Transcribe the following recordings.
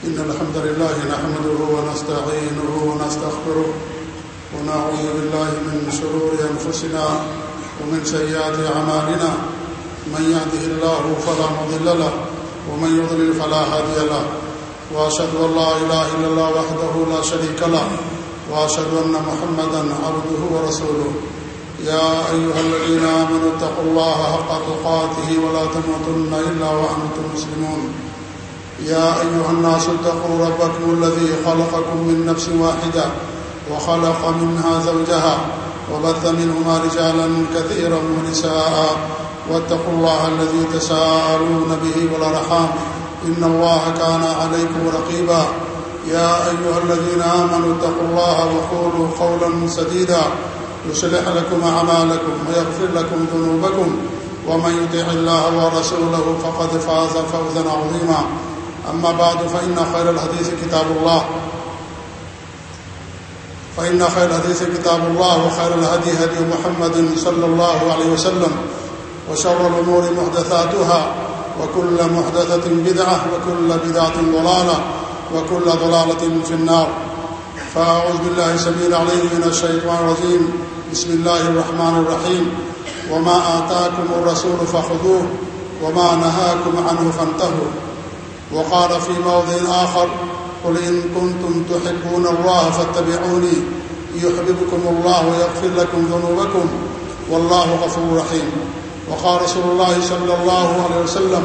إن الحمد لله نحمده ونستعينه ونستغفره ونعوذ بالله من شرور أنفسنا ومن سيئات أعمالنا. من يهده الله فلا مضل له ومن يضلل فلا هادي له. وأشهد أن لا إله إلا الله وحده لا شريك له. وأشهد أن محمدا عبده ورسوله. يا أيها الذين آمنوا اتقوا الله حق تقاته ولا تموتن إلا وأنتم مسلمون. يا أيها الناس اتقوا ربكم الذي خلقكم من نفس واحدة وخلق منها زوجها وبث منهما رجالا كثيرا ونساء. واتقوا الله الذي تساءلون به والأرحام. إن الله كان عليكم رقيبا. يا أيها الذين آمنوا اتقوا الله وقولوا قولا سديدا. يصلح لكم أعمالكم ويغفر لكم ذنوبكم. ومن يطع الله ورسوله فقد فاز فوزا عظيما. أما بعد، فإن خير الحديث كتاب الله. فإن خير الحديث كتاب الله، وخير الهدي هدي محمد صلى الله عليه وسلم، وشر الأمور محدثاتها، وكل محدثة بدعة، وكل بدعة ضلالة، وكل ضلالة في النار. فأعوذ بالله سبيل عليه من الشيطان الرجيم. بسم الله الرحمن الرحيم. وما آتاكم الرسول فخذوه، وما نهاكم عنه فانتهوا. وقال في موضع آخر، قل إن كنتم تحبون الله فاتبعوني، يحببكم الله ويغفر لكم ذنوبكم، والله غفور رحيم. وقال رسول الله صلى الله عليه وسلم،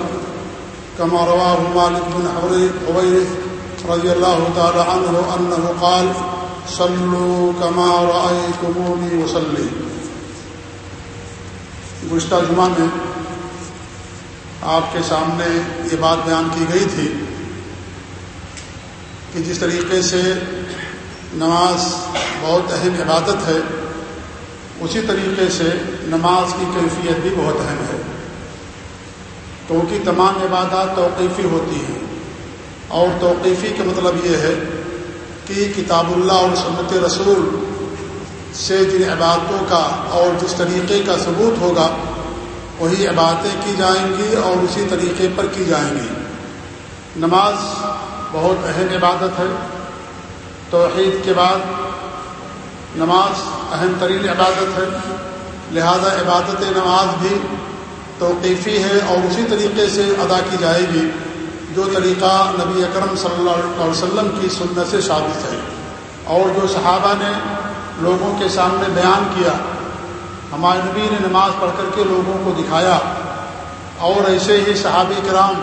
كما رواه مالك بن حويرث رضي الله تعالى عنه أنه قال، صلوا كما رأيتموني وصلي. گزشتہ جمعہ میں آپ کے سامنے یہ بات بیان کی گئی تھی کہ جس طریقے سے نماز بہت اہم عبادت ہے، اسی طریقے سے نماز کی کیفیت بھی بہت اہم ہے۔ کیونکہ تمام عبادات توقیفی ہوتی ہیں۔ اور توقیفی کا مطلب یہ ہے کہ کتاب اللہ اور سنت رسول سے جن عبادتوں کا اور جس طریقے کا ثبوت ہوگا وہی عبادتیں کی جائیں گی اور اسی طریقے پر کی جائیں گی۔ نماز بہت اہم عبادت ہے۔ توحید کے بعد نماز اہم ترین عبادت ہے۔ لہذا عبادت نماز بھی توقیفی ہے اور اسی طریقے سے ادا کی جائے گی، جو طریقہ نبی اکرم صلی اللہ علیہ وسلم کی سنت سے ثابت ہے۔ اور جو صحابہ نے لوگوں کے سامنے بیان کیا ہمارے نبی نے نماز پڑھ کر کے لوگوں کو دکھایا۔ اور ایسے ہی صحابی کرام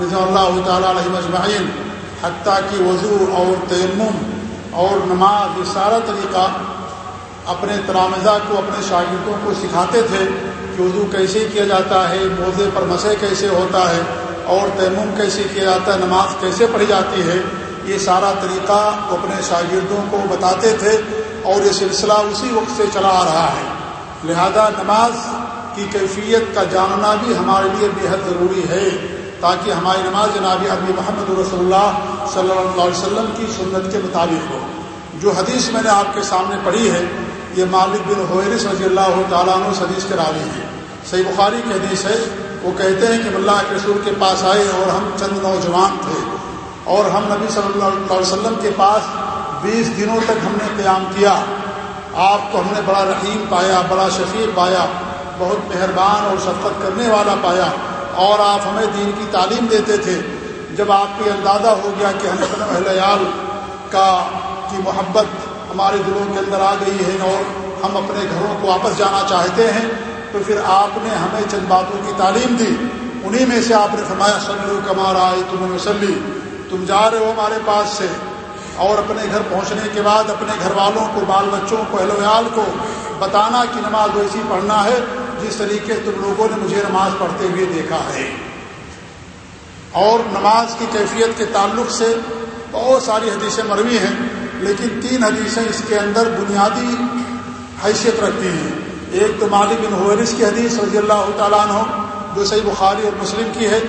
رضی اللہ تعالیٰ علیہ مجمعین حتیٰ کی وضو اور تیمم اور نماز، یہ سارا طریقہ اپنے ترامزہ کو، اپنے شاگردوں کو سکھاتے تھے کہ وضو کیسے کیا جاتا ہے، موزے پر مسے کیسے ہوتا ہے، اور تیمم کیسے کیا جاتا ہے، نماز کیسے پڑھی جاتی ہے۔ یہ سارا طریقہ وہ اپنے شاگردوں کو بتاتے تھے اور یہ سلسلہ اسی وقت سے چلا آ رہا ہے۔ لہذا نماز کی کیفیت کا جاننا بھی ہمارے لیے بےحد ضروری ہے، تاکہ ہماری نماز جناب ابی محمد رسول اللہ صلی اللہ علیہ وسلم کی سنت کے مطابق ہو۔ جو حدیث میں نے آپ کے سامنے پڑھی ہے، یہ مالک بن حویرس رضی اللہ تعالیٰ عنہ حدیث کے راوی ہیں۔ صحیح بخاری کی حدیث ہے، وہ کہتے ہیں کہ اللہ کے رسول کے پاس آئے اور ہم چند نوجوان تھے۔ اور ہم نبی صلی اللہ علیہ وسلم کے پاس بیس دنوں تک ہم نے قیام کیا۔ آپ کو ہم نے بڑا رحیم پایا، بڑا شفیق پایا، بہت مہربان اور شفقت کرنے والا پایا۔ اور آپ ہمیں دین کی تعلیم دیتے تھے۔ جب آپ کو اندازہ ہو گیا کہ ہم اپنے اہلیال کا کی محبت ہمارے دلوں کے اندر آ گئی ہے اور ہم اپنے گھروں کو واپس جانا چاہتے ہیں، تو پھر آپ نے ہمیں چند باتوں کی تعلیم دی۔ انہی میں سے آپ نے فرمایا سلو کمار آئے تم وسلی۔ تم جا رہے ہو ہمارے پاس سے۔ اور اپنے گھر پہنچنے کے بعد اپنے گھر والوں کو، بال بچوں کو، اہل ویال کو بتانا کہ نماز ویسی پڑھنا ہے جس طریقے تم لوگوں نے مجھے نماز پڑھتے ہوئے دیکھا ہے۔ اور نماز کی کیفیت کے تعلق سے بہت ساری حدیثیں مروی ہیں، لیکن تین حدیثیں اس کے اندر بنیادی حیثیت رکھتی ہیں۔ ایک تو مالک بن حویرس کی حدیث رضی اللہ تعالیٰ عنہ، جو صحیح بخاری اور مسلم کی ہے۔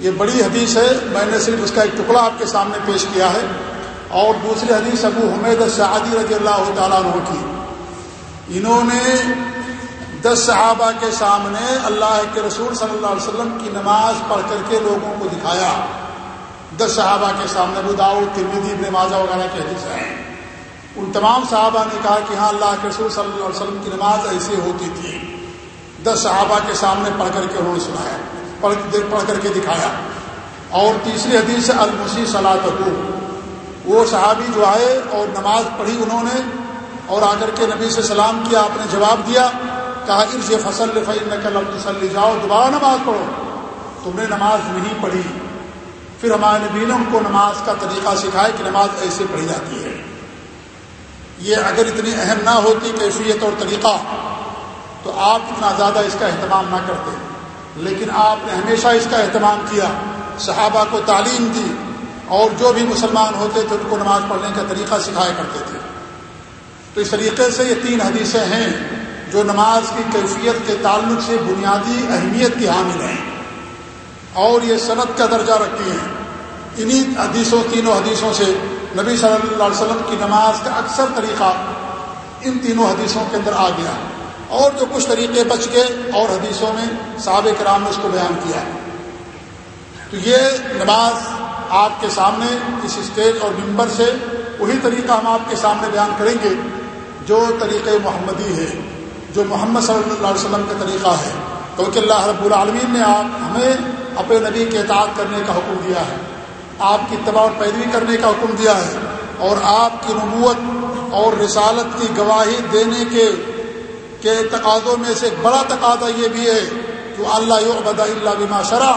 یہ بڑی حدیث ہے، میں نے صرف اس کا ایک ٹکڑا آپ کے سامنے پیش کیا ہے۔ اور دوسری حدیث ابو حمید سعدی رضی اللہ تعالیٰ عنہ کی۔ انہوں نے دس صحابہ کے سامنے اللہ کے رسول صلی اللہ علیہ وسلم کی نماز پڑھ کر کے لوگوں کو دکھایا۔ دس صحابہ کے سامنے ابو داؤد ترمیدی ابن ماجہ وغیرہ کے حدیث ہیں ان تمام صحابہ نے کہا کہ ہاں اللہ کے رسول صلی اللہ علیہ وسلم کی نماز ایسی ہوتی تھی۔ دس صحابہ کے سامنے پڑھ کر کے انہوں نے سنایا، پڑھ پڑھ کر کے دکھایا۔ اور تیسری حدیث المسی صلاح وہ صحابی جو آئے اور نماز پڑھی انہوں نے اور آ کر کے نبی سے سلام کیا، آپ نے جواب دیا، کہا ارج فصل فعل نقل تسلی جاؤ دوبارہ نماز پڑھو۔ تم نے نماز نہیں پڑھی۔ پھر ہمارے نبی نے ان کو نماز کا طریقہ سکھایا کہ نماز ایسے پڑھی جاتی ہے۔ یہ اگر اتنی اہم نہ ہوتی کیفیت اور طریقہ، تو آپ اتنا زیادہ اس کا اہتمام نہ کرتے۔ لیکن آپ نے ہمیشہ اس کا اہتمام کیا۔ صحابہ کو تعلیم دی۔ اور جو بھی مسلمان ہوتے تھے ان کو نماز پڑھنے کا طریقہ سکھایا کرتے تھے۔ تو اس طریقے سے یہ تین حدیثیں ہیں جو نماز کی کیفیت کے تعلق سے بنیادی اہمیت کی حامل ہیں۔ اور یہ صنعت کا درجہ رکھتی ہیں۔ انہی حدیثوں، تینوں حدیثوں سے نبی صلی اللہ علیہ وسلم کی نماز کا اکثر طریقہ ان تینوں حدیثوں کے اندر آ گیا۔ اور جو کچھ طریقے بچ گئے اور حدیثوں میں صحابہ کرام نے اس کو بیان کیا۔ تو یہ نماز آپ کے سامنے اس اسٹیج اور ممبر سے وہی طریقہ ہم آپ کے سامنے بیان کریں گے جو طریقہ محمدی ہے، جو محمد صلی اللہ علیہ وسلم کا طریقہ ہے۔ کیونکہ اللہ رب العالمین نے آپ ہمیں اپنے نبی کے اطاعت کرنے کا حکم دیا ہے، آپ کی اتباع اور پیروی کرنے کا حکم دیا ہے اور آپ کی نبوت اور رسالت کی گواہی دینے کے کے تقاضوں میں سے ایک بڑا تقاضا یہ بھی ہے کہ اللہ عبد اللہ بما شرح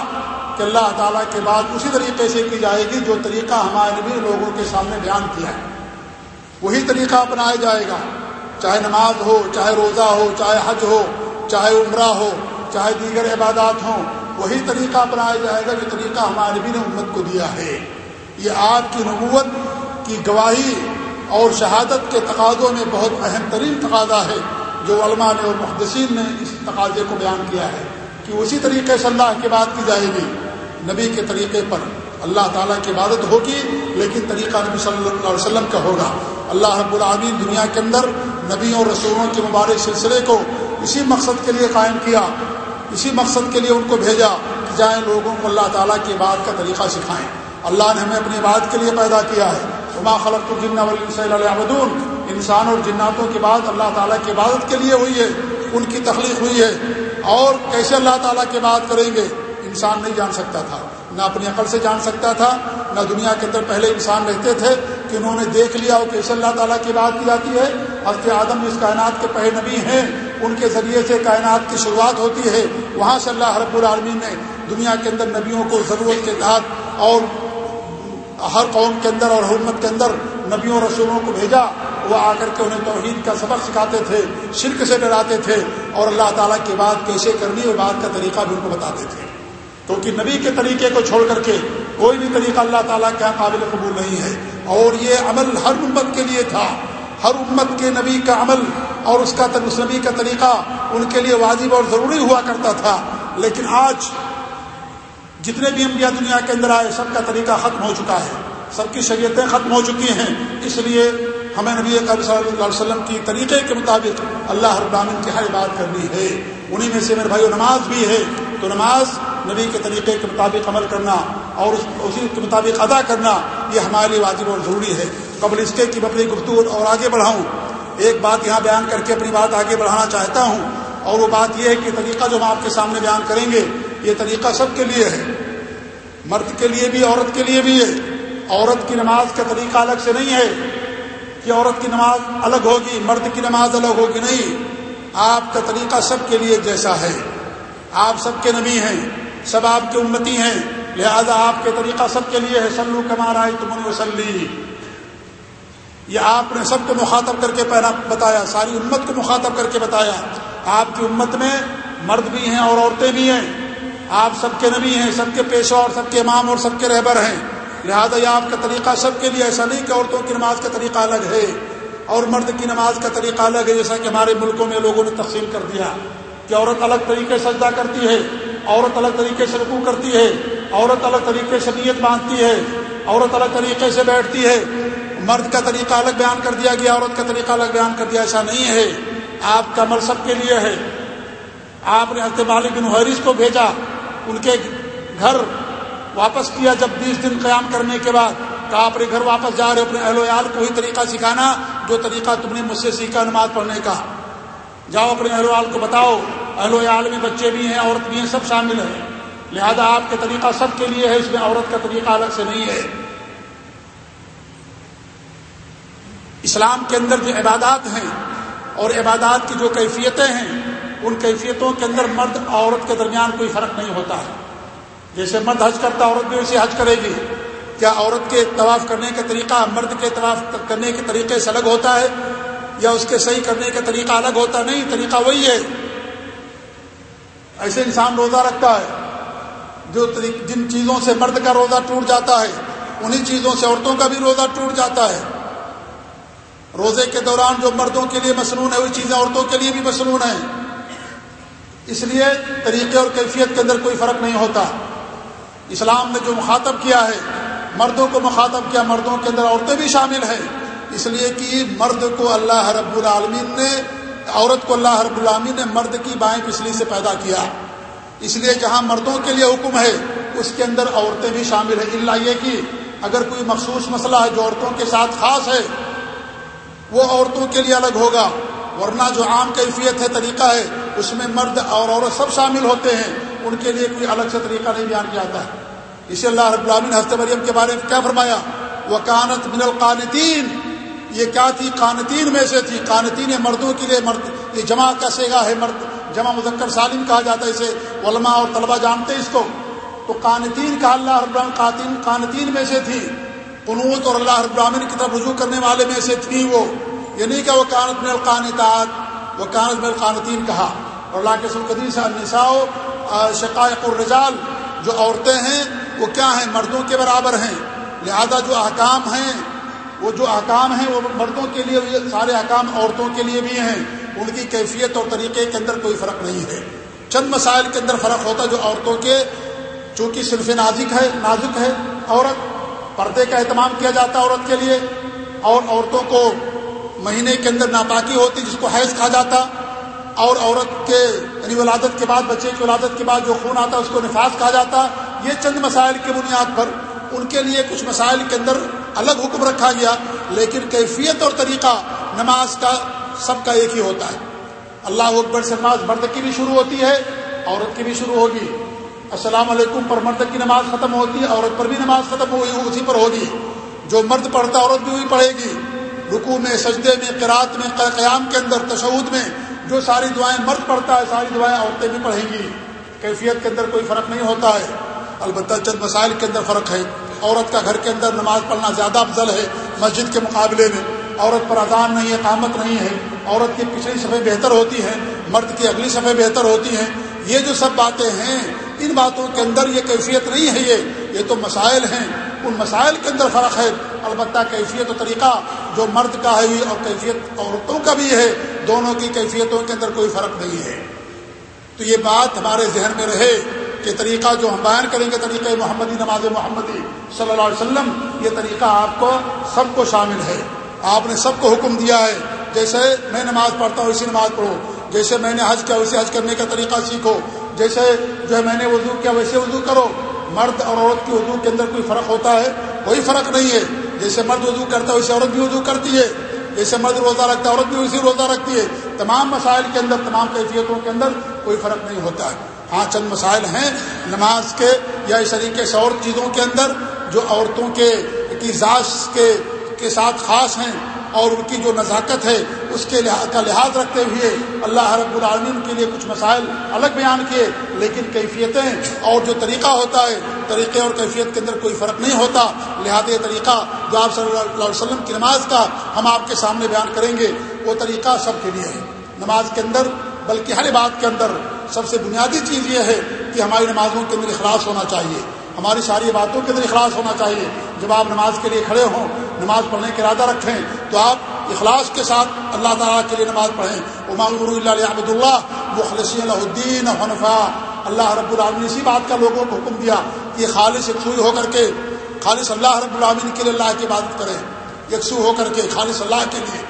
کہ اللہ تعالیٰ کے بعد اسی طریقے سے کی جائے گی جو طریقہ ہمارے نبی لوگوں کے سامنے بیان کیا ہے۔ وہی طریقہ اپنایا جائے گا۔ چاہے نماز ہو، چاہے روزہ ہو، چاہے حج ہو، چاہے عمرہ ہو، چاہے دیگر عبادات ہوں، وہی طریقہ اپنایا جائے گا جو طریقہ ہمارے نبی نے امت کو دیا ہے۔ یہ آپ کی نبوت کی گواہی اور شہادت کے تقاضوں میں بہت اہم ترین تقاضا ہے، جو علماء نے اور محدثین نے اس تقاضے کو بیان کیا ہے کہ اسی طریقے سے اللہ کی بات کی جائے گی۔ نبی کے طریقے پر اللہ تعالیٰ کی عبادت ہوگی، لیکن طریقہ نبی صلی اللہ علیہ وسلم کا ہوگا۔ اللہ رب العامین دنیا کے اندر نبی اور رسولوں کے مبارک سلسلے کو اسی مقصد کے لیے قائم کیا، اسی مقصد کے لیے ان کو بھیجا کہ جائیں لوگوں کو اللہ تعالیٰ کی بات کا طریقہ سکھائیں۔ اللہ نے ہمیں اپنی بات کے لیے پیدا کیا ہے۔ عما خلق الجن والدون انسان اور جناتوں کی بات اللہ تعالیٰ کی عبادت کے لیے ہوئی ہے، ان کی تخلیق ہوئی ہے۔ اور کیسے اللہ تعالیٰ کی بات کریں گے؟ انسان نہیں جان سکتا تھا۔ نہ اپنی عقل سے جان سکتا تھا، نہ دنیا کے اندر پہلے انسان رہتے تھے کہ انہوں نے دیکھ لیا وہ کیسے اللہ تعالیٰ کی بات کی جاتی ہے۔ حضرت آدم اس کائنات کے پہلے نبی ہیں۔ ان کے ذریعے سے کائنات کی شروعات ہوتی ہے۔ وہاں سے اللہ رب العالمین نے دنیا کے اندر نبیوں کو ضرورت کے تحت اور ہر قوم کے اندر اور حکومت کے اندر نبیوں رسولوں کو بھیجا۔ وہ آ کر کے انہیں توحید کا سبق سکھاتے تھے، شرک سے ڈراتے تھے اور اللہ تعالیٰ کی بات کیسے کرنی ہے بات کا طریقہ بھی ان کو بتاتے تھے۔ کیونکہ نبی کے طریقے کو چھوڑ کر کے کوئی بھی طریقہ اللہ تعالیٰ کے قابل قبول نہیں ہے۔ اور یہ عمل ہر امت کے لیے تھا۔ ہر امت کے نبی کا عمل اور اس کا اس نبی کا طریقہ ان کے لیے واجب اور ضروری ہوا کرتا تھا۔ لیکن آج جتنے بھی انبیاء دنیا کے اندر آئے، سب کا طریقہ ختم ہو چکا ہے۔ سب کی شریعتیں ختم ہو چکی ہیں۔ اس لیے ہمیں نبی صلی اللہ علیہ وسلم کی طریقے کے مطابق اللہ ہر براہین کی ہر بات کرنی ہے۔ انہیں میں سے میرے بھائی نماز بھی ہے۔ تو نماز نبی کے طریقے کے مطابق عمل کرنا اور اسی کے مطابق ادا کرنا، یہ ہمارے لیے واجب اور ضروری ہے۔ قبل اس کے کہ میں اپنی گفتگو اور آگے بڑھاؤں۔ ایک بات یہاں بیان کر کے اپنی بات آگے بڑھانا چاہتا ہوں۔ اور وہ بات یہ ہے کہ طریقہ جو ہم آپ کے سامنے بیان کریں گے، یہ طریقہ سب کے لیے ہے۔ مرد کے لیے بھی، عورت کے لیے بھی ہے۔ عورت کی نماز کا طریقہ الگ سے نہیں ہے۔ کہ عورت کی نماز الگ ہوگی، مرد کی نماز الگ ہوگی نہیں۔ آپ کا طریقہ سب کے لیے جیسا ہے۔ آپ سب کے نبی ہیں۔ سب آپ کے امتی ہیں، لہذا آپ کے طریقہ سب کے لیے ہے سلو کمار آئی تم وسلی یہ آپ نے سب کو مخاطب کر کے پہنا بتایا، ساری امت کو مخاطب کر کے بتایا۔ آپ کی امت میں مرد بھی ہیں اور عورتیں بھی ہیں۔ آپ سب کے نبی ہیں، سب کے پیشہ اور سب کے امام اور سب کے رہبر ہیں۔ لہذا یہ آپ کا طریقہ سب کے لیے ایسا نہیں کہ عورتوں کی نماز کا طریقہ الگ ہے اور مرد کی نماز کا طریقہ الگ ہے، جیسا کہ ہمارے ملکوں میں لوگوں نے تقسیم کر دیا کہ عورت الگ طریقے سے سجدہ کرتی ہے۔ عورت الگ طریقے سے رکوع کرتی ہے، عورت الگ طریقے سے نیت باندھتی ہے، عورت الگ طریقے سے بیٹھتی ہے۔ مرد کا طریقہ الگ بیان کر دیا گیا، عورت کا طریقہ الگ بیان کر دیا، ایسا نہیں ہے۔ آپ کا عمل سب کے لیے ہے۔ آپ نے حضرت مالک بن حیرث کو بھیجا، ان کے گھر واپس کیا جب بیس دن قیام کرنے کے بعد۔ کہا، اپنے گھر واپس جا رہے، اپنے اہل ویال کو وہی طریقہ سکھانا، جو طریقہ تم نے مجھ سے سیکھا، نماز پڑھنے کا۔ جاؤ، اپنے اہل ویال کو بتاؤ۔ اہل ویال میں بچے بھی ہیں، عورت بھی ہیں، سب شامل ہیں۔ لہذا آپ کے طریقہ سب کے لیے ہے، اس میں عورت کا طریقہ الگ سے نہیں ہے۔ اسلام کے اندر جو عبادات ہیں اور عبادات کی جو کیفیتیں ہیں، ان کیفیتوں کے اندر مرد عورت کے درمیان کوئی فرق نہیں ہوتا ہے۔ جیسے مرد حج کرتا، عورت بھی ویسے حج کرے گی۔ کیا عورت کے طواف کرنے کا طریقہ مرد کے طواف کرنے کے طریقے سے الگ ہوتا ہے؟ یا اس کے صحیح کرنے کا طریقہ الگ ہوتا نہیں؟ طریقہ وہی ہے۔ ایسے انسان روزہ رکھتا ہے، جو جن چیزوں سے مرد کا روزہ ٹوٹ جاتا ہے، انہی چیزوں سے عورتوں کا بھی روزہ ٹوٹ جاتا ہے۔ روزے کے دوران جو مردوں کے لیے مصنون ہے وہی چیزیں عورتوں کے لیے بھی مصنون ہیں۔ اس لیے طریقے اور کیفیت کے اندر کوئی فرق نہیں ہوتا۔ اسلام نے جو مخاطب کیا ہے، مردوں کو مخاطب کیا، مردوں کے اندر عورتیں بھی شامل ہیں۔ اس لیے کہ مرد کو اللہ رب العالمین نے عورت کو اللہ رب العالمین نے مرد کی بائیں پچھلی سے پیدا کیا۔ اس لیے جہاں مردوں کے لیے حکم ہے، اس کے اندر عورتیں بھی شامل ہیں۔ اللہ یہ کہ اگر کوئی مخصوص مسئلہ ہے جو عورتوں کے ساتھ خاص ہے، وہ عورتوں کے لیے الگ ہوگا۔ ورنہ جو عام کیفیت ہے، طریقہ ہے، اس میں مرد اور عورت سب شامل ہوتے ہیں۔ ان کے لیے کوئی الگ سے طریقہ نہیں بیان کیا جاتا۔ ہے اسی اللہ رب العالمین حضرت مریم کے بارے میں کیا فرمایا؟ وہ کانت من القانتین یہ کیا تھی؟ قانتین میں سے تھی. قانتین مردوں کے لیے مرد یہ جمع کا سیگا ہے مرد جمع مذکر سالم کہا جاتا ہے اسے. علماء اور طلبہ جانتے ہیں اس کو. تو قانتین کا اللہ رب قاتین قانتین میں سے تھی. قنوت اور اللہ رب العالمین کی طرف رجوع کرنے والے میں سے تھی وہ. یہ نہیں کہ وہ کانت میں القانتات وہ کانت میں القانتین کہا. اور اللہ کے سلقدین سے النساء شقائق الرجال جو عورتیں ہیں، وہ کیا ہیں؟ مردوں کے برابر ہیں. لہذا جو احکام ہیں وہ جو احکام ہیں، وہ مردوں کے لیے سارے احکام عورتوں کے لیے بھی ہیں۔ ان کی کیفیت اور طریقے کے اندر کوئی فرق نہیں ہے۔ چند مسائل کے اندر فرق ہوتا جو عورتوں کے، چونکہ صرف نازک ہے نازک ہے، عورت پردے کا اہتمام کیا جاتا ہے عورت کے لیے۔ اور عورتوں کو مہینے کے اندر ناپاکی ہوتی جس کو حیض کہا جاتا۔ اور عورت کے یعنی ولادت کے بعد، بچے کی ولادت کے بعد جو خون آتا ہے، اس کو نفاذ کہا جاتا۔ یہ چند مسائل کی بنیاد پر ان کے لیے کچھ مسائل کے اندر الگ حکم رکھا گیا، لیکن کیفیت اور طریقہ نماز کا سب کا ایک ہی ہوتا ہے۔ اللہ اکبر سے نماز مرد کی بھی شروع ہوتی ہے، عورت کی بھی شروع ہوگی۔ السلام علیکم پر مرد کی نماز ختم ہوتی ہے عورت پر بھی نماز ختم ہوئی، اسی پر ہوگی۔ جو مرد پڑھتا، عورت بھی وہی پڑھے گی۔ رکو میں، سجدے میں قرات میں، قیام کے اندر تشود میں، جو ساری دعائیں مرد پڑھتا ہے، ساری دعائیں عورتیں بھی پڑھیں گی۔ کیفیت کے اندر کوئی فرق نہیں ہوتا ہے۔ البتہ چند مسائل کے اندر فرق ہے۔ عورت کا گھر کے اندر نماز پڑھنا زیادہ افضل ہے مسجد کے مقابلے میں۔ عورت پر اذان نہیں ہے، قامت نہیں ہے۔ عورت کی پچھلی صفحے بہتر ہوتی ہیں، مرد کی اگلی صفحے بہتر ہوتی ہیں۔ یہ جو سب باتیں ہیں، ان باتوں کے اندر یہ کیفیت نہیں ہے یہ۔ یہ تو مسائل ہیں۔ ان مسائل کے اندر فرق ہے۔ البتہ کیفیت و طریقہ جو مرد کا ہے اور کیفیت عورتوں کا بھی ہے، دونوں کی کیفیتوں کے اندر کوئی فرق نہیں ہے۔ تو یہ بات ہمارے ذہن میں رہے۔ کہ طریقہ جو ہم بیان کریں گے، طریقہ محمدی، نماز محمدی صلی اللہ علیہ وسلم، یہ طریقہ آپ کو سب کو شامل ہے۔ آپ نے سب کو حکم دیا ہے۔ جیسے میں نماز پڑھتا ہوں، اسی نماز پڑھو۔ جیسے میں نے حج کیا ویسے حج کرنے کا طریقہ سیکھو۔ جیسے جو ہے میں نے وضو کیا، ویسے وضو کرو۔ مرد اور عورت کی وضو کے اندر کوئی فرق ہوتا ہے؟ کوئی فرق نہیں ہے۔ جیسے مرد وضو کرتا ہے، ویسے عورت بھی وضو کرتی ہے۔ جیسے مرد روزہ رکھتا ہے، عورت بھی ویسے روزہ رکھتی ہے۔ تمام مسائل کے اندر، تمام کیفیتوں کے اندر کوئی فرق نہیں ہوتا ہے۔ ہاں چند مسائل ہیں نماز کے یا اس طریقے سے اور چیزوں کے اندر جو عورتوں کے کی ذات کے کے ساتھ خاص ہیں اور ان کی جو نزاکت ہے، اس کے لحاظ کا لحاظ رکھتے ہوئے اللہ رب العالمین کے لیے کچھ مسائل الگ بیان کیے، لیکن کیفیتیں اور جو طریقہ ہوتا ہے، طریقے اور کیفیت کے اندر کوئی فرق نہیں ہوتا۔ لہٰذا یہ طریقہ جو آپ صلی اللہ علیہ وسلم کی نماز کا ہم آپ کے سامنے بیان کریں گے، وہ طریقہ سب کے لیے ہے۔ نماز کے اندر، بلکہ ہر بات کے اندر سب سے بنیادی چیز یہ ہے کہ ہماری نمازوں کے اندر اخلاص ہونا چاہیے۔ ہماری ساری باتوں کے اندر اخلاص ہونا چاہیے۔ جب آپ نماز کے لیے کھڑے ہوں، نماز پڑھنے کا ارادہ رکھیں، تو آپ اخلاص کے ساتھ اللہ تعالیٰ کے لیے نماز پڑھیں۔ عمام اللہ عبد اللہ مخلصی اللہ الدین حنفا اللہ رب العالمین اسی بات کا لوگوں کو حکم دیا کہ خالص یکسوئی ہو کر کے، خالص اللہ رب العالمین کے لیے اللہ کی عبادت کریں۔ یکسو ہو کر کے، خالص اللہ کے لیے۔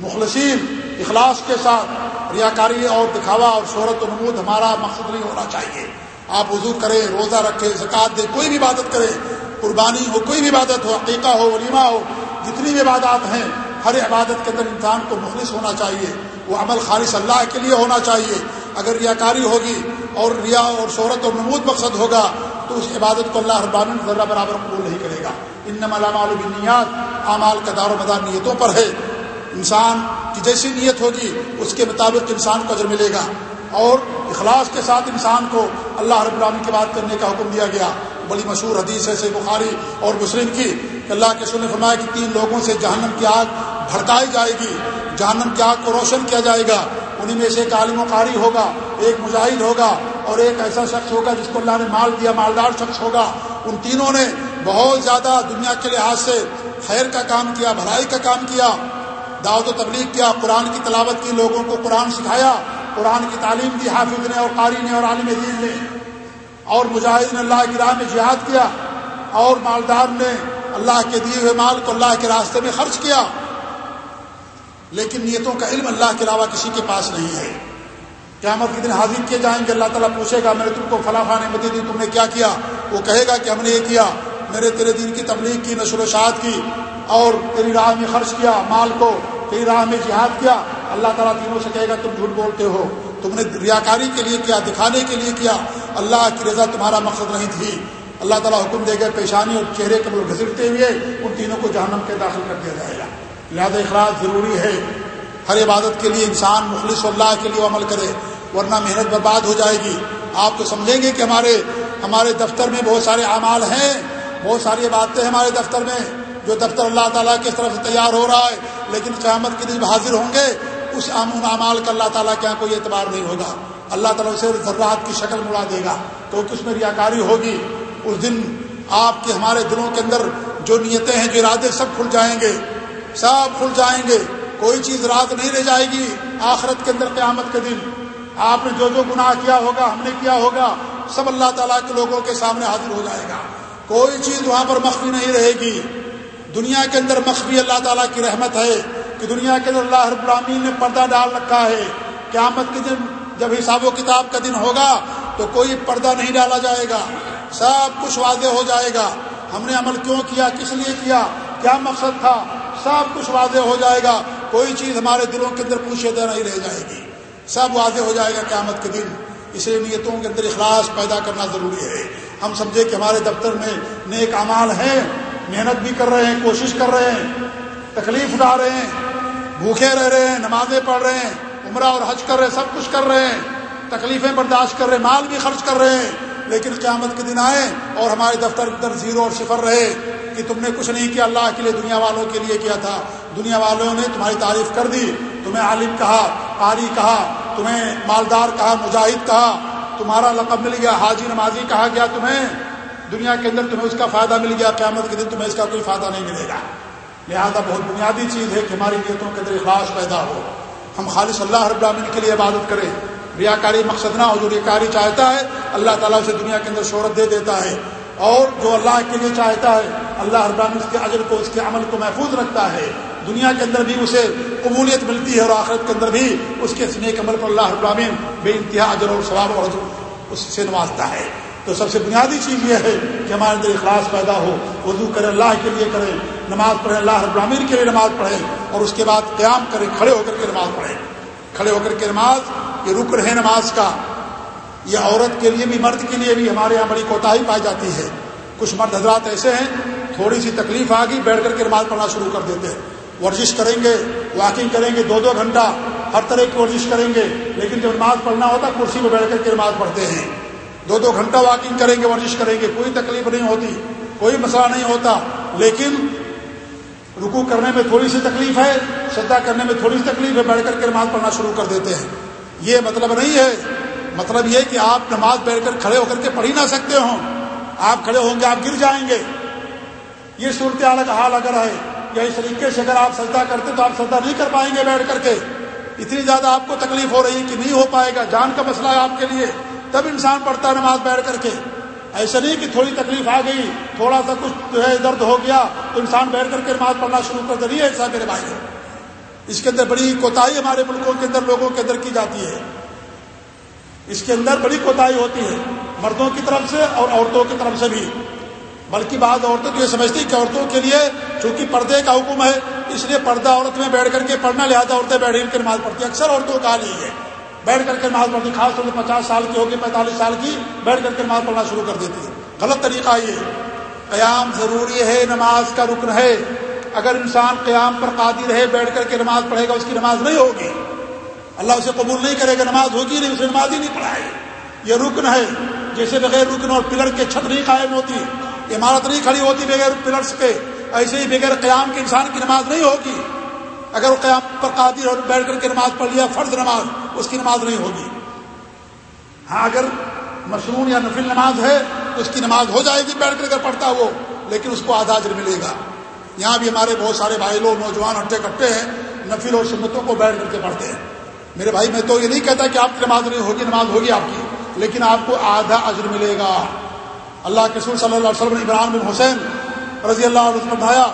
مخلصین اخلاص کے ساتھ ریاکاری اور دکھاوا اور شہرت و نمود ہمارا مقصد نہیں ہونا چاہیے۔ آپ وضو کریں، روزہ رکھیں زکوٰۃ دیں، کوئی بھی عبادت کریں۔ قربانی ہو، کوئی بھی عبادت ہو، عقیقہ ہو، ولیمہ ہو، جتنی بھی عبادات ہیں، ہر عبادت کے اندر انسان کو مخلص ہونا چاہیے۔ وہ عمل خالص اللہ کے لیے ہونا چاہیے۔ اگر ریاکاری ہوگی اور ریا اور شہرت اور نمود مقصد ہوگا، تو اس عبادت کو اللہ ابامن ذرہ برابر قبول نہیں کرے گا۔ ان نمالات اعمال کا دار و مدار نیتوں پر ہے۔ انسان کی جیسی نیت ہوگی، اس کے مطابق انسان کو اجر ملے گا۔ اور اخلاص کے ساتھ انسان کو اللہ رب العالمین کی بات کرنے کا حکم دیا گیا۔ بڑی مشہور حدیث ہے سے بخاری اور مسلم کی، کہ اللہ کے سن فرمایا کہ تین لوگوں سے جہنم کی آگ بھڑکائی جائے گی۔ جہنم کی آگ کو روشن کیا جائے گا۔ انہیں میں سے ایک عالم و قاری ہوگا، ایک مجاہد ہوگا اور ایک ایسا شخص ہوگا جس کو اللہ نے مال دیا، مالدار شخص ہوگا۔ ان تینوں نے بہت زیادہ دنیا کے لحاظ سے خیر کا کام کیا، بھلائی کا کام کیا۔ دعوت و تبلیغ کیا، قرآن کی تلاوت کی، لوگوں کو قرآن سکھایا، قرآن کی تعلیم دی، حافظ نے اور قاری نے اور عالم دین نے، اور مجاہد نے اللہ کی راہ میں جہاد کیا، اور مالدار نے اللہ کے دیے ہوئے مال کو اللہ کے راستے میں خرچ کیا۔ لیکن نیتوں کا علم اللہ کے علاوہ کسی کے پاس نہیں ہے۔ قیامت کے دن حاضر کیے جائیں گے، اللہ تعالیٰ پوچھے گا، میں نے تم کو فلاں فلاں نعمتیں دی، تم نے کیا کیا؟ وہ کہے گا کہ ہم نے یہ کیا میرے تیرے دین کی تبلیغ کی، نشر و شاعت کی، اور تیری راہ میں خرچ کیا مال کو۔ تیری راہ میں جہاد کیا؟ اللہ تعالیٰ تینوں سے کہے گا، تم جھوٹ بولتے ہو۔ تم نے ریاکاری کے لیے کیا، دکھانے کے لیے کیا؟ اللہ کی رضا تمہارا مقصد نہیں تھی۔ اللہ تعالیٰ حکم دے گا پیشانی اور چہرے کے بل گھسٹتے ہوئے ان تینوں کو جہنم کے داخل کر دیا جائے گا۔ لہٰذا اخراج ضروری ہے۔ ہر عبادت کے لیے انسان مخلص اللہ کے لیے عمل کرے، ورنہ محنت برباد ہو جائے گی۔ آپ تو سمجھیں گے کہ ہمارے ہمارے دفتر میں بہت سارے اعمال ہیں، بہت ساری باتیں ہمارے دفتر میں۔ جو دفتر اللہ تعالیٰ کی طرف سے تیار ہو رہا ہے، لیکن قیامت کے دن حاضر ہوں گے، اس امن اعمال کا اللہ تعالیٰ کے یہاں کوئی اعتبار نہیں ہوگا۔ اللہ تعالیٰ اسے ذرات کی شکل مڑا دے گا۔ کیونکہ اس میں ریاکاری ہوگی۔ اس دن آپ کے ہمارے دلوں کے اندر جو نیتیں ہیں، جو ارادے سب کھل جائیں گے۔ سب کھل جائیں گے۔ کوئی چیز رات نہیں رہ جائے گی آخرت کے اندر قیامت کے دن۔ آپ نے جو جو گناہ کیا ہوگا، ہم نے کیا ہوگا، سب اللہ تعالیٰ کے لوگوں کے سامنے حاضر ہو جائے گا۔ کوئی چیز وہاں پر مخفی نہیں رہے گی۔ دنیا کے اندر مخفی اللہ تعالیٰ کی رحمت ہے کہ دنیا کے اندر اللہ رب العالمین نے پردہ ڈال رکھا ہے۔ قیامت کے دن جب حساب و کتاب کا دن ہوگا تو کوئی پردہ نہیں ڈالا جائے گا۔ سب کچھ واضح ہو جائے گا۔ ہم نے عمل کیوں کیا؟ کس لیے کیا؟ کیا مقصد تھا؟ سب کچھ واضح ہو جائے گا۔ کوئی چیز ہمارے دلوں کے اندر پوچھے نہیں رہ جائے گی۔ سب واضح ہو جائے گا قیامت کے دن۔ اس لیے نیتوں کے اندر اخلاص پیدا کرنا ضروری ہے۔ ہم سمجھے کہ ہمارے دفتر میں نیک امال ہیں۔ محنت بھی کر رہے ہیں، کوشش کر رہے ہیں، تکلیف اٹھا رہے ہیں، بھوکے رہ رہے ہیں، نمازیں پڑھ رہے ہیں، عمرہ اور حج کر رہے ہیں، سب کچھ کر رہے ہیں، تکلیفیں برداشت کر رہے ہیں، مال بھی خرچ کر رہے ہیں، لیکن قیامت کے دن آئے اور ہمارے دفتر کے اندر زیرو اور صفر رہے کہ تم نے کچھ نہیں کیا، اللہ کے لیے دنیا والوں کے لیے کیا تھا۔ دنیا والوں نے تمہاری تعریف کر دی، تمہیں عالم کہا، قاری کہا، تمہیں مالدار کہا، مجاہد کہا، تمہارا لقب مل گیا، حاجی نمازی کہا گیا تمہیں۔ دنیا کے اندر تمہیں اس کا فائدہ مل گیا، قیامت کے دن تمہیں اس کا کوئی فائدہ نہیں ملے گا۔ لہذا بہت بنیادی چیز ہے کہ ہماری نیتوں کے اندر اخلاص پیدا ہو۔ ہم خالص اللہ رب العالمین کے لیے عبادت کریں۔ ریا کاری مقصد نہ ہو، جو ریاکاری چاہتا ہے، اللہ تعالیٰ اسے دنیا کے اندر شہرت دے دیتا ہے۔ اور جو اللہ کے لیے چاہتا ہے، اللہ رب العالمین اس کے اجر کو، اس کے عمل کو محفوظ رکھتا ہے۔ دنیا کے اندر بھی اسے قبولیت ملتی ہے اور آخرت کے اندر بھی اس کے سنیک عمل پر اللہ ابراہین بے انتہا اجر اور ثواب اور اس سے نوازتا ہے۔ تو سب سے بنیادی چیز یہ ہے کہ ہمارے اندر اخلاص پیدا ہو اردو کریں، اللہ کے لیے کریں، نماز پڑھیں، اللہ ابراہین کے لیے نماز پڑھیں، اور اس کے بعد قیام کریں، کھڑے ہو کر کے نماز پڑھیں۔ کھڑے ہو کر کے نماز، یہ رک رہے نماز کا۔ یہ عورت کے لیے بھی، مرد کے لیے بھی ہمارے یہاں بڑی کوتاہی پائی جاتی ہے۔ کچھ مرد حضرات ایسے ہیں، تھوڑی سی تکلیف آ گئی، بیٹھ کر کے نماز پڑھنا شروع کر دیتے ہیں۔ ورزش کریں گے، واکنگ کریں گے، دو دو گھنٹہ ہر طرح کی ورزش کریں گے، لیکن جب نماز پڑھنا ہوتا، کرسی پہ بیٹھ کر کے نماز پڑھتے ہیں۔ دو دو گھنٹہ واکنگ کریں گے، ورزش کریں گے، کوئی تکلیف نہیں ہوتی، کوئی مسئلہ نہیں ہوتا، لیکن رکو کرنے میں تھوڑی سی تکلیف ہے سدا کرنے میں تھوڑی سی تکلیف ہے، بیٹھ کر کے نماز پڑھنا شروع کر دیتے ہیں۔ یہ مطلب نہیں ہے۔ مطلب یہ کہ آپ نماز بیٹھ کر کھڑے ہو کر کے پڑھ ہی نہ سکتے ہوں۔ آپ کھڑے ہوں گے، آپ گر جائیں گے۔ یہ صورت کا حال اگر ہے، یا اس طریقے سے اگر آپ سجدہ کرتے تو آپ سجدہ نہیں کر پائیں گے بیٹھ کر کے۔ اتنی زیادہ آپ کو تکلیف ہو رہی ہے کہ نہیں ہو پائے گا۔ جان کا مسئلہ ہے آپ کے لیے۔ تب انسان پڑھتا ہے نماز بیٹھ کر کے۔ ایسا نہیں کہ تھوڑی تکلیف آ گئی، تھوڑا سا کچھ جو ہے درد ہو گیا، تو انسان بیٹھ کر کے نماز پڑھنا شروع کر دے۔ ایسا میرے بھائی اس کے اندر بڑی کوتاہی ہمارے ملکوں کے اندر، لوگوں کے اندر کی جاتی ہے۔ اس کے اندر بڑی کوتاہی ہوتی ہے، مردوں کی طرف سے اور عورتوں کی طرف سے بھی۔ بلکہ بعض عورتیں تو یہ سمجھتی کہ عورتوں کے لیے چونکہ پردے کا حکم ہے، اس لیے پردہ عورت میں بیٹھ کر کے پڑھنا، لہٰذا عورتیں بیٹھ کر کے نماز پڑھتی ہیں۔ اکثر عورتوں کا حال ہے۔ بیٹھ کر کے نماز پڑھتی خاص طور سے پچاس سال کی ہوگی، پینتالیس سال کی، بیٹھ کر کے نماز پڑھنا شروع کر دیتی ہے۔ غلط طریقہ یہ قیام ضروری ہے، نماز کا رکن ہے۔ اگر انسان قیام پر قادر ہے، بیٹھ کر کے نماز پڑھے گا، اس کی نماز نہیں ہوگی۔ اللہ اسے قبول نہیں کرے گا، نماز ہوگی نہیں، اسے نماز ہی نہیں پڑھائے یہ رکن ہے۔ جیسے بغیر رکن اور پلر کے چھت نہیں قائم ہوتی عمارت نہیں کھڑی ہوتی بغیر پلرس کے ایسے ہی بغیر قیام کے انسان کی نماز نہیں ہوگی۔ اگر وہ قیام پر قادر اور بیٹھ کر کے نماز پڑھ لیا، فرض نماز اس کی نماز نہیں ہوگی۔ ہاں اگر مشرون یا نفل نماز ہے تو اس کی نماز ہو جائے گی، بیٹھ کر کے پڑھتا وہ، لیکن اس کو آدھا اجر ملے گا۔ یہاں بھی ہمارے بہت سارے بھائی لوگ، نوجوان ہٹے کٹے ہیں، نفل اور سنتوں کو بیٹھ کر کے پڑھتے ہیں۔ میرے بھائی، میں تو یہ نہیں کہتا کہ آپ کی نماز نہیں ہوگی، نماز ہوگی آپ کی، لیکن آپ کو آدھا اجر ملے گا۔ اللہ کے صلی اللہ علیہ وسلم عمران بن حسین رضی اللہ عنہ فرمایا،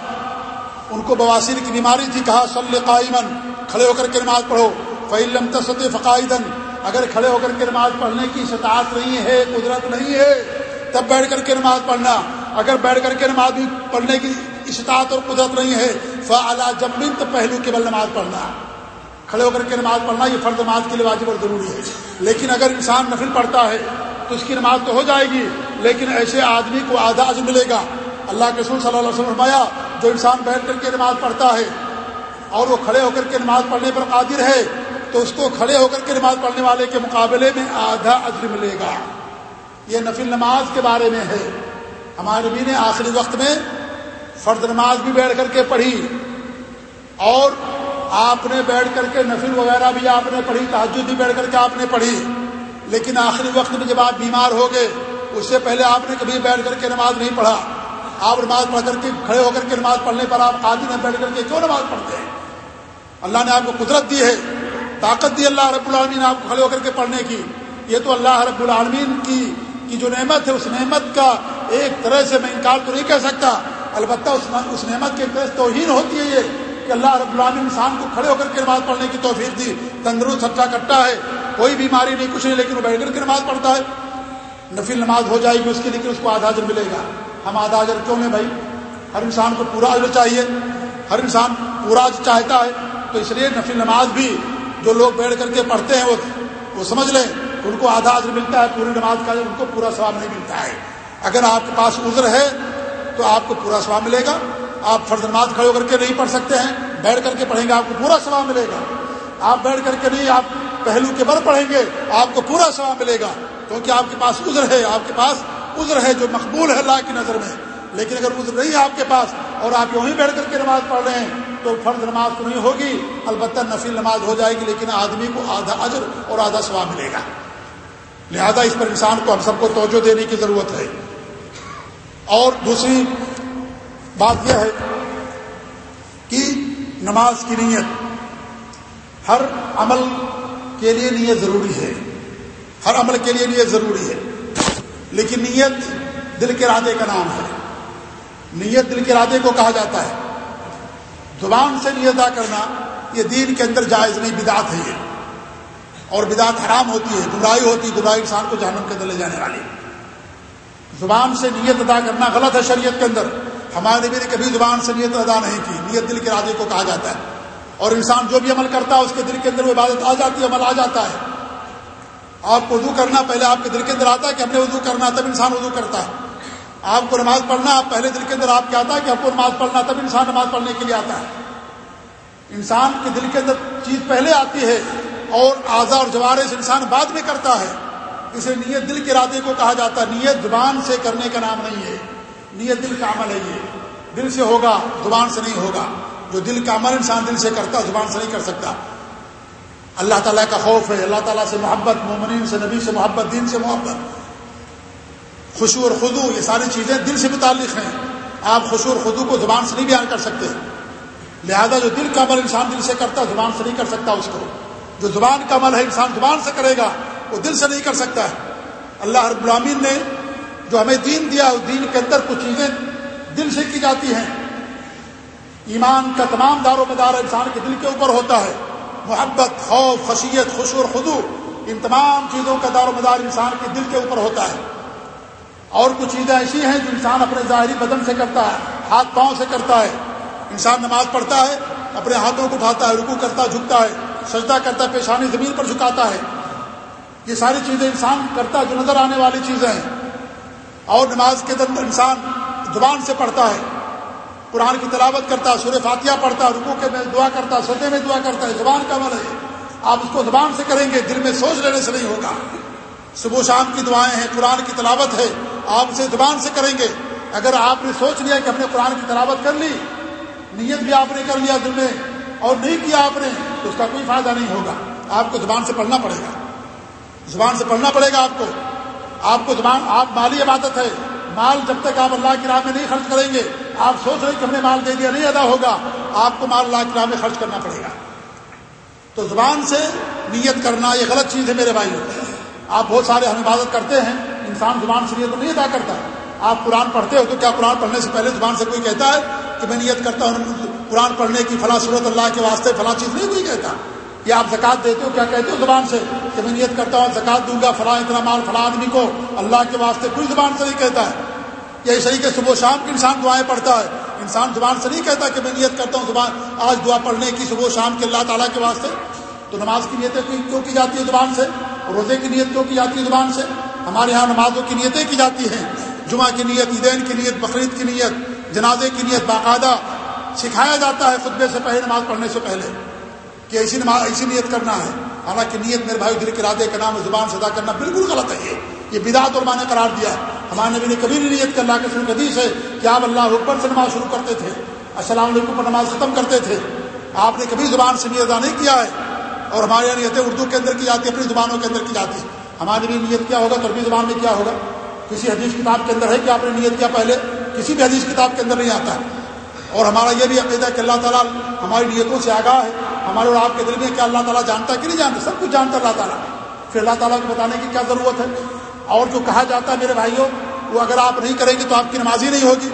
ان کو بواسیر کی بیماری تھی، کہا، صلی قائمن کھڑے ہو کر کے نماز پڑھو۔ فعلم تصد فقائدن اگر کھڑے ہو کر کے نماز پڑھنے کی استطاعت نہیں ہے، قدرت نہیں ہے، تب بیٹھ کر کے نماز پڑھنا۔ اگر بیٹھ کر کے نماز بھی پڑھنے کی استطاعت اور قدرت نہیں ہے فعلا جمبن تو پہلو کے بل نماز پڑھنا۔ کھڑے ہو کر کے نماز پڑھنا، یہ فرد نماز کے لیے واجب اور ضروری ہے۔ لیکن اگر انسان نفل پڑھتا ہے، تو اس کی نماز تو ہو جائے گی، لیکن ایسے آدمی کو آدھا عزم ملے گا۔ اللہ کے رسول صلی اللہ علیہ وسلم فرمایا، جو انسان بیٹھ کر کے نماز پڑھتا ہے اور وہ کھڑے ہو کر کے نماز پڑھنے پر قادر ہے تو اس کو کھڑے ہو کر کے نماز پڑھنے والے کے مقابلے میں آدھا عزر ملے گا۔ یہ نفل نماز کے بارے میں ہے۔ ہمارے نبی نے آخری وقت میں فرد نماز بھی بیٹھ کر کے پڑھی اور آپ نے بیٹھ کر کے نفل وغیرہ بھی آپ نے پڑھی تحجد بھی بیٹھ کر کے آپ نے پڑھی۔ لیکن آخری وقت میں جب آپ بیمار ہو گئے، اس سے پہلے آپ نے کبھی بیٹھ کر کے نماز نہیں پڑھا۔ آپ نماز پڑھ کر کے کھڑے ہو کر کے نماز پڑھنے پر آپ قادر ہیں بیٹھ کر کے کیوں نماز پڑھتے ہیں؟ اللہ نے آپ کو قدرت دی ہے۔ طاقت دی اللہ رب العالمین آپ کو کھڑے ہو کر کے پڑھنے کی۔ یہ تو اللہ رب العالمین کی کی جو نعمت ہے، اس نعمت کا ایک طرح سے میں انکار تو نہیں کہہ سکتا۔ البتہ اس اس نعمت کی ایک طرح توہین ہوتی ہے یہ کہ اللہ رب العالمین انسان کو کھڑے ہو کر کے نماز پڑھنے کی توفیق دی۔ تندرست سچا کٹا ہے۔ کوئی بیماری نہیں، کچھ نہیں، لیکن وہ بیٹھ کر کے نماز پڑھتا ہے۔ نفل نماز ہو جائے گی اس کے لیکن اس کو آدھا اجر ملے گا۔ ہم آدھا اجر کیوں لیں بھائی؟ ہر انسان کو پورا اجر چاہیے۔ ہر انسان پورا اجر چاہتا ہے۔ تو اس لیے نفل نماز بھی جو لوگ بیٹھ کر کے پڑھتے ہیں وہ وہ سمجھ لیں ان کو آدھا اجر ملتا ہے، پوری نماز کا ان کو پورا ثواب نہیں ملتا ہے۔ اگر آپ کے پاس عذر ہے تو آپ کو پورا ثواب ملے گا۔ آپ فرض نماز کھڑے ہو کر کے نہیں پڑھ سکتے ہیں، بیٹھ کر کے پڑھیں گے، آپ کو پورا ثواب ملے گا۔ آپ بیٹھ کر کے نہیں، آپ پہلو کے بل پڑھیں گے، آپ کو پورا ثواب ملے گا۔ کیونکہ آپ کے پاس عذر ہے، آپ کے پاس عذر ہے جو مقبول ہے اللہ کی نظر میں۔ لیکن اگر عذر نہیں ہے آپ کے پاس اور آپ یوں ہی بیٹھ کر کے نماز پڑھ رہے ہیں تو فرض نماز تو نہیں ہوگی، البتہ نفل نماز ہو جائے گی، لیکن آدمی کو آدھا اجر اور آدھا ثواب ملے گا۔ لہذا اس پر انسان کو ہم سب کو توجہ دینے کی ضرورت ہے۔ اور دوسری بات یہ ہے کہ نماز کی نیت ہر عمل کے لیے نیت ضروری ہے۔ ہر عمل کے لیے نیت ضروری ہے۔ لیکن نیت دل کے ارادے کا نام ہے۔ نیت دل کے ارادے کو کہا جاتا ہے۔ زبان سے نیت ادا کرنا، یہ دین کے اندر جائز نہیں، بدعت ہے یہ۔ اور بدعت حرام ہوتی ہے، گمراہی ہوتی ہے، گمراہی انسان کو جہنم کے اندر لے جانے والی۔ زبان سے نیت ادا کرنا غلط ہے شریعت کے اندر۔ ہمارے نبی نے کبھی زبان سے نیت ادا نہیں کی، نیت دل کے ارادے کو کہا جاتا ہے۔ اور انسان جو بھی عمل کرتا ہے، اس کے دل کے اندر وہ عبادت آ جاتی ہے، عمل آ جاتا ہے۔ آپ کو وضو کرنا، پہلے آپ کے دل کے اندر آتا ہے کہ ہم نے وضو کرنا، تب انسان وضو کرتا ہے۔ آپ کو نماز پڑھنا، آپ پہلے دل کے اندر آپ کیا آتا ہے کہ آپ کو نماز پڑھنا، تب انسان نماز پڑھنے کے لیے آتا ہے۔ انسان کے دل کے اندر چیز پہلے آتی ہے اور اعضا اور جوارے سے انسان بعد میں کرتا ہے۔ اسے نیت دل کے ارادے کو کہا جاتا ہے۔ نیت زبان سے کرنے کا نام نہیں ہے۔ نیت دل کا عمل ہے یہ۔ دل سے ہوگا، زبان سے نہیں ہوگا۔ جو دل کا عمل انسان دل سے کرتا، زبان سے نہیں کر سکتا۔ اللہ تعالیٰ کا خوف ہے۔ اللہ تعالیٰ سے محبت، مومنین سے، نبی سے محبت، دین سے محبت۔ خوشو اور خدو، یہ ساری چیزیں دل سے متعلق ہیں۔ آپ خوشو اور خدو کو زبان سے نہیں بیان کر سکتے۔ لہذا جو دل کا عمل انسان دل سے کرتا ہے، زبان سے نہیں کر سکتا اس کو۔ جو زبان کا عمل ہے، انسان زبان سے کرے گا، وہ دل سے نہیں کر سکتا ہے۔ اللہ رب العامین نے جو ہمیں دین دیا، اس دین کے اندر کچھ چیزیں دل سے کی جاتی ہیں۔ ایمان کا تمام دار و مدار انسان کے دل کے اوپر ہوتا ہے۔ محبت، خوف، خشیت خوش اور خدو، ان تمام چیزوں کا دار و مدار انسان کے دل کے اوپر ہوتا ہے۔ اور کچھ چیزیں ایسی ہیں جو انسان اپنے ظاہری بدن سے کرتا ہے، ہاتھ پاؤں سے کرتا ہے۔ انسان نماز پڑھتا ہے، اپنے ہاتھوں کو اٹھاتا ہے رکو کرتا، جھکتا ہے، سجدہ کرتا ہے، پیشانی زمین پر جھکاتا ہے۔ یہ ساری چیزیں انسان کرتا ہے، جو نظر آنے والی چیزیں ہیں۔ اور نماز کے اندر انسان زبان سے پڑھتا ہے۔ قرآن کی تلاوت کرتا ہے سورہ فاتحہ پڑھتا ہے رکو کے میں دعا کرتا ہے سجدے میں دعا کرتا ہے، زبان کا عمل ہے۔ آپ اس کو زبان سے کریں گے، دل میں سوچ لینے سے نہیں ہوگا۔ صبح شام کی دعائیں ہیں، قرآن کی تلاوت ہے۔ آپ اسے زبان سے کریں گے۔ اگر آپ نے سوچ لیا کہ ہم نے قرآن کی تلاوت کر لی، نیت بھی آپ نے کر لیا دل میں اور نہیں کیا آپ نے، تو اس کا کوئی فائدہ نہیں ہوگا۔ آپ کو زبان سے پڑھنا پڑے گا۔ زبان سے پڑھنا پڑے گا آپ کو۔ آپ کو زبان، آپ مالی عبادت ہے۔ مال جب تک آپ اللہ کی راہ میں نہیں خرچ کریں گے، آپ سوچ رہے کہ ہم نے مال دے دیا، نہیں ادا ہوگا، آپ کو مال اللہ کی راہ میں خرچ کرنا پڑے گا۔ تو زبان سے نیت کرنا یہ غلط چیز ہے میرے بھائی آپ بہت سارے ہم عبادت کرتے ہیں انسان زبان سے نیت نہیں ادا کرتا۔ آپ قرآن پڑھتے ہو تو کیا قرآن پڑھنے سے پہلے زبان سے کوئی کہتا ہے کہ میں نیت کرتا ہوں قرآن پڑھنے کی فلاں صورت اللہ کے واسطے فلاں چیز نہیں کوئی کہتا۔ یا آپ زکات دیتے ہو کیا کہتے ہو زبان سے کہ میں نیت کرتا ہوں زکات دوں گا فلاں اتنا مال فلاں آدمی کو اللہ کے واسطے کوئی زبان سے نہیں کہتا ہے۔ یا صحیح کہ صبح و شام کی انسان دعائیں پڑھتا ہے۔ انسان زبان سے نہیں کہتا کہ میں نیت کرتا ہوں زبان آج دعا پڑھنے کی صبح و شام کے اللہ تعالیٰ کے واسطے۔ تو نماز کی نیتیں کیوں کی جاتی ہے زبان سے؟ روزے کی نیت کیوں کی جاتی ہے زبان سے؟ ہمارے یہاں نمازوں کی نیتیں کی جاتی ہیں، جمعہ کی نیت، عیدین کی نیت بقرعید کی نیت، جنازے کی نیت، باقاعدہ سکھایا جاتا ہے خطبے سے پہلے، نماز پڑھنے سے پہلے کہ ایسی نماز، ایسی نیت کرنا ہے۔ حالانکہ نیت میرے بھائی دل کے ارادے کا نام زبان سے ادا کرنا بالکل غلط ہے۔ یہ یہ بدعت اور معنی قرار دیا ہے۔ ہمارے نبی نے کبھی نہیں نیت کر اللہ کے سن حدیث ہے کہ آپ اللہ اکبر سے نماز شروع کرتے تھے، السلام علیکم پر نماز ختم کرتے تھے۔ آپ نے کبھی زبان سے نیت ادا نہیں کیا ہے۔ اور ہمارے یہاں نیتیں اردو کے اندر کی جاتی ہے اپنی زبانوں کے اندر کی جاتی ہے ہمارے بھی نیت کیا ہوگا تو عربی زبان میں کیا ہوگا؟ کسی حدیث کتاب کے اندر ہے کہ آپ نے نیت کیا پہلے؟ کسی بھی حدیث کتاب کے اندر نہیں آتا ہے۔ اور ہمارا یہ بھی عقیدہ ہے کہ اللہ تعالیٰ ہماری نیتوں سے آگاہ ہے۔ ہمارے اور آپ کے دل میں کیا اللہ تعالیٰ جانتا ہے کہ نہیں جانتا؟ سب کچھ جانتا اللہ تعالیٰ۔ پھر اللہ تعالیٰ کو بتانے کی کیا ضرورت ہے؟ اور جو کہا جاتا ہے میرے بھائیوں، وہ اگر آپ نہیں کریں گے تو آپ کی نماز ہی نہیں ہوگی۔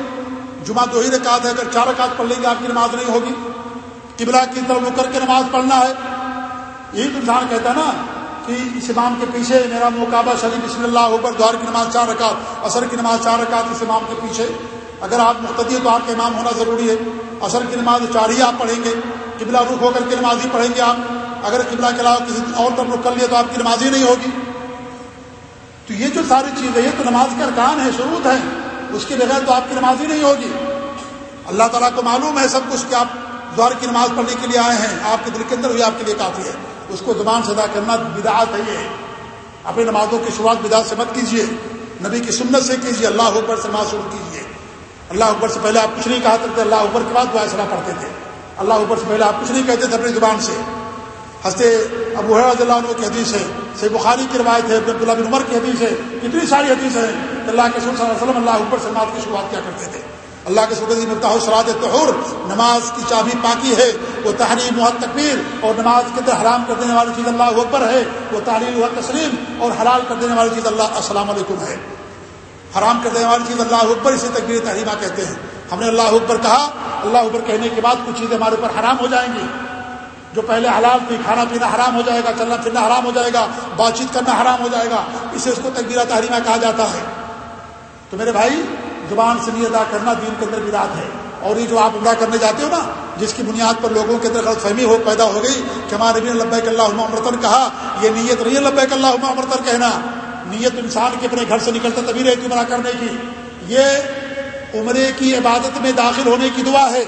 جمعہ دو ہی رکعت ہے، اگر چار رکعت پڑھ لیں گے، آپ کی نماز نہیں ہوگی۔ قبلہ کی طرف رک کر کے نماز پڑھنا ہے۔ یہی تو انسان کہتا ہے نا کہ اس امام کے پیچھے میرا مقابلہ شریف بسم اللہ اوپر دوار کی نماز چار رکعت اثر کی نماز چار رکعت اس امام کے پیچھے۔ اگر آپ مقتدی تو آپ کا امام ہونا ضروری ہے۔ اثر کی نماز چار ہی آپ پڑھیں گے، قبلہ رخ ہو کر کے نماز ہی پڑھیں گے آپ۔ اگر قبلہ کے علاوہ کسی اور طرف رخ کر لیا تو آپ کی نماز ہی نہیں ہوگی۔ تو یہ جو ساری چیزیں، یہ تو نماز کا ارکان ہے، شروط ہے۔ اس کے بغیر تو آپ کی نماز ہی نہیں ہوگی۔ اللہ تعالیٰ کو معلوم ہے سب کچھ کہ آپ دوار کی نماز پڑھنے کے لیے آئے ہیں۔ آپ کے دل کے اندر ہوئی آپ کے لیے کافی ہے۔ اس کو زبان سے ادا کرنا بدعات ہے یہ۔ اپنی نمازوں کی شروعات بدعات سے مت کیجیے نبی کی سنت سے کیجیے اللہ اکبر سے نماز شروع کیجیے اللہ اکبر سے پہلے آپ کچھ نہیں کہا کرتے، اللہ اکبر کے بعد دعا سنا پڑھتے تھے۔ اللہ اکبر سے پہلے آپ کچھ نہیں کہتے تھے اپنی زبان سے۔ ہنستے ابو حرض اللہ عنہ کی حدیث ہے سی بخاری کی روایت ہے عبداللہ بن عمر کی حدیث ہے۔ کتنی ساری حدیث ہیں اللہ کے صلی اللہ علیہ وسلم اللہ اکبر سے نماز کی شروعات کیا کرتے تھے۔ اللہ کے سورج مفتاح سراد تحر نماز کی چابی پاکی ہے، وہ تحریم محت تکبیر، اور نماز کے اندر حرام کر دینے والی چیز اللہ اکبر ہے، وہ تعلیم و تسلیم، اور حلال کر دینے والی چیز اللہ السلام علیکم ہے۔ حرام کر دینے والی چیز اللہ اکبر، اسے تکبیر تحریمہ کہتے ہیں۔ ہم نے اللہ اکبر کہا، اللہ اکبر کہنے کے بعد کچھ چیزیں ہمارے اوپر حرام ہو جائیں گی۔ جو پہلے حلال تھی، کھانا پینا حرام ہو جائے گا، چلنا پھرنا حرام ہو جائے گا، بات چیت کرنا حرام ہو جائے گا، اسے اس کو تکبیرہ تحریمہ کہا جاتا ہے۔ تو میرے بھائی زبان سے نہیں ادا کرنا دین کے اندر برات ہے۔ اور یہ جو آپ عمرہ کرنے جاتے ہو نا، جس کی بنیاد پر لوگوں کے اندر غلط فہمی ہو، پیدا ہو گئی کہ ہمارے نبی لبیک اللہ امرتن کہا، یہ نیت نہیں ہے لبیک اللہ امرتن کہنا۔ نیت انسان کے اپنے گھر سے نکلتا تبھی رہتی عمرہ کرنے کی۔ یہ عمرے کی عبادت میں داخل ہونے کی دعا ہے۔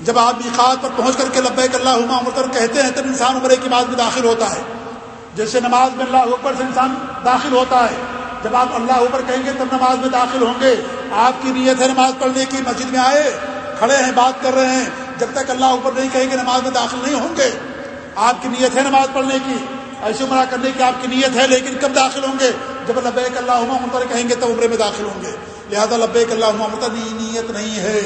جب آپ میقات پر پہنچ کر کے لبیک اللہ امرتن کہتے ہیں، تب انسان عمرے کی بعد میں داخل ہوتا ہے۔ جیسے نماز میں اللہ اوپر سے انسان داخل ہوتا ہے۔ جب آپ اللہ اوپر کہیں گے تب نماز میں داخل ہوں گے۔ آپ کی نیت ہے نماز پڑھنے کی، مسجد میں آئے، کھڑے ہیں، بات کر رہے ہیں۔ جب تک اللہ اوپر نہیں کہیں گے نماز میں داخل نہیں ہوں گے۔ آپ کی نیت ہے نماز پڑھنے کی۔ ایسے عمرہ کرنے کی آپ کی نیت ہے، لیکن کب داخل ہوں گے؟ جب لبیک اللہ عمر کہیں گے تب عمرے میں داخل ہوں گے۔ لہذا لبیک اللہ عمر نیت نہیں ہے۔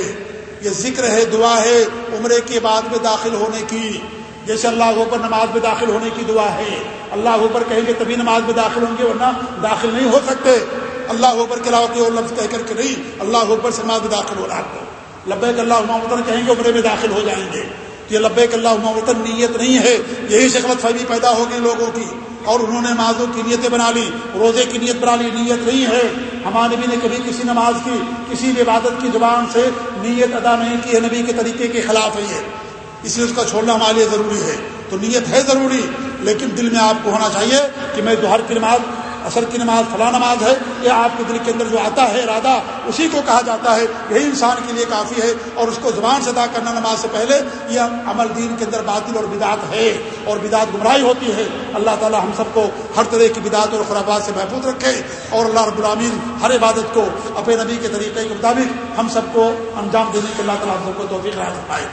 یہ ذکر ہے، دعا ہے عمرے کے بعد میں داخل ہونے کی۔ جیسے اللہ اوپر نماز میں داخل ہونے کی دعا ہے۔ اللہ اوپر کہیں گے تبھی نماز میں داخل ہوں گے، ورنہ داخل نہیں ہو سکتے۔ اللہ اوپر کے علاوہ کوئی اور لفظ کہہ کر کے نہیں، اللہ اوپر سے نماز میں داخل ہو رہا کو لبیک اللہ عمر کہیں گے عمرے میں داخل ہو جائیں گے۔ یہ لبیک اللہ وطن نیت نہیں ہے، یہی سے غلط فہمی پیدا ہوگی لوگوں کی۔ اور انہوں نے نمازوں کی نیتیں بنا لی، روزے کی نیت بنا لی، نیت نہیں ہے۔ ہمارے نبی نے کبھی کسی نماز کی، کسی بھی عبادت کی زبان سے نیت ادا نہیں کی ہے، نبی کے طریقے کے خلاف ہے یہ۔ اس لیے اس کا چھوڑنا ہمارے لیے ضروری ہے۔ تو نیت ہے ضروری، لیکن دل میں آپ کو ہونا چاہیے کہ میں دوہر کی نماز اثر کی نماز، فلاں نماز ہے، یہ آپ کے دل کے اندر جو آتا ہے، ارادہ، اسی کو کہا جاتا ہے۔ یہی انسان کے لیے کافی ہے اور اس کو زبان سے ادا کرنا نماز سے پہلے یہ عمل دین کے اندر باطل اور بدعت ہے اور بدعت گمراہی ہوتی ہے۔ اللہ تعالی ہم سب کو ہر طرح کی بدعت اور خرابات سے محفوظ رکھے اور اللہ رب العامین ہر عبادت کو اپنے نبی کے طریقے کے مطابق ہم سب کو انجام دینے کے اللہ تعالیٰ ہم سب کو توفیق رہا پائے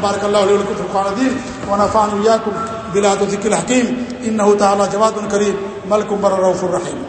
بارک اللہ علیہ فرقان الدین ونفان بلاد ذکر حکیم ان تعالیٰ جواد الکریم ملک عمر الرحیم